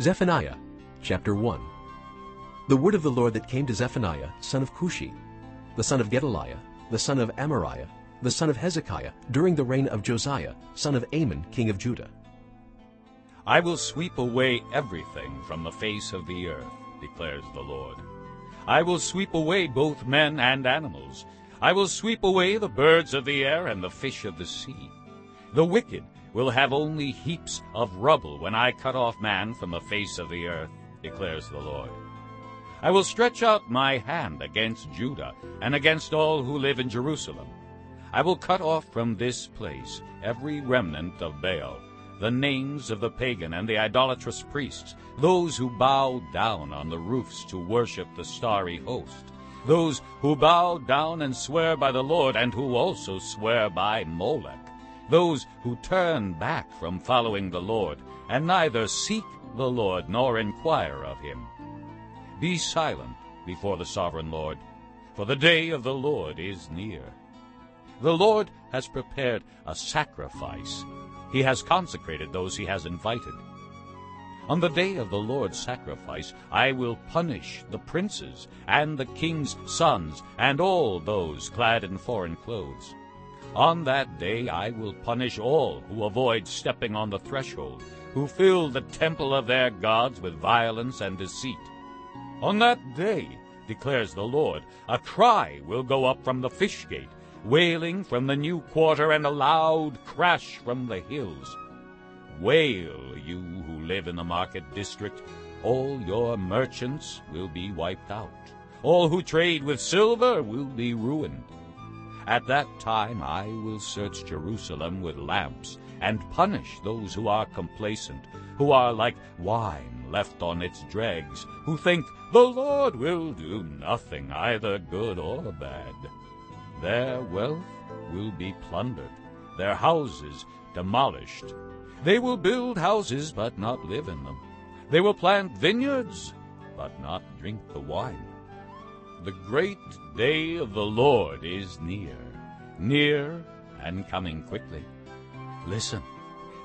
Zephaniah chapter 1 The word of the Lord that came to Zephaniah, son of Cushi, the son of Gedaliah, the son of Amariah, the son of Hezekiah, during the reign of Josiah, son of Amon, king of Judah. I will sweep away everything from the face of the earth, declares the Lord. I will sweep away both men and animals. I will sweep away the birds of the air and the fish of the sea. The wicked will have only heaps of rubble when I cut off man from the face of the earth, declares the Lord. I will stretch out my hand against Judah and against all who live in Jerusalem. I will cut off from this place every remnant of Baal, the names of the pagan and the idolatrous priests, those who bow down on the roofs to worship the starry host, those who bow down and swear by the Lord and who also swear by Molech, those who turn back from following the Lord and neither seek the Lord nor inquire of him. Be silent before the sovereign Lord, for the day of the Lord is near. The Lord has prepared a sacrifice he has consecrated those he has invited. On the day of the Lord's sacrifice I will punish the princes and the king's sons and all those clad in foreign clothes. On that day I will punish all who avoid stepping on the threshold, who fill the temple of their gods with violence and deceit. On that day, declares the Lord, a cry will go up from the fish gate, wailing from the new quarter and a loud crash from the hills. Wail, you who live in the market district, all your merchants will be wiped out. All who trade with silver will be ruined. At that time I will search Jerusalem with lamps, and punish those who are complacent, who are like wine left on its dregs, who think, The Lord will do nothing, either good or bad. Their wealth will be plundered, their houses demolished. They will build houses, but not live in them. They will plant vineyards, but not drink the wine. The great day of the Lord is near, near and coming quickly. Listen,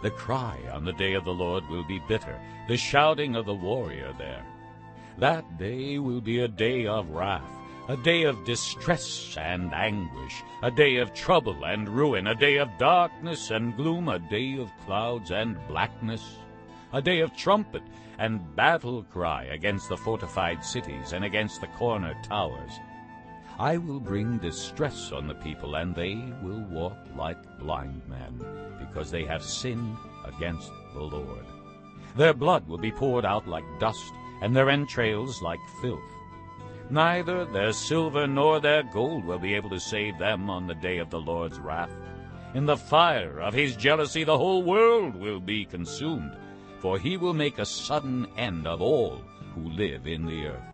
the cry on the day of the Lord will be bitter, the shouting of the warrior there. That day will be a day of wrath, a day of distress and anguish, a day of trouble and ruin, a day of darkness and gloom, a day of clouds and blackness, a day of trumpet and battle cry against the fortified cities and against the corner towers. I will bring distress on the people, and they will walk like blind men, because they have sinned against the Lord. Their blood will be poured out like dust, and their entrails like filth. Neither their silver nor their gold will be able to save them on the day of the Lord's wrath. In the fire of his jealousy the whole world will be consumed, for he will make a sudden end of all who live in the earth.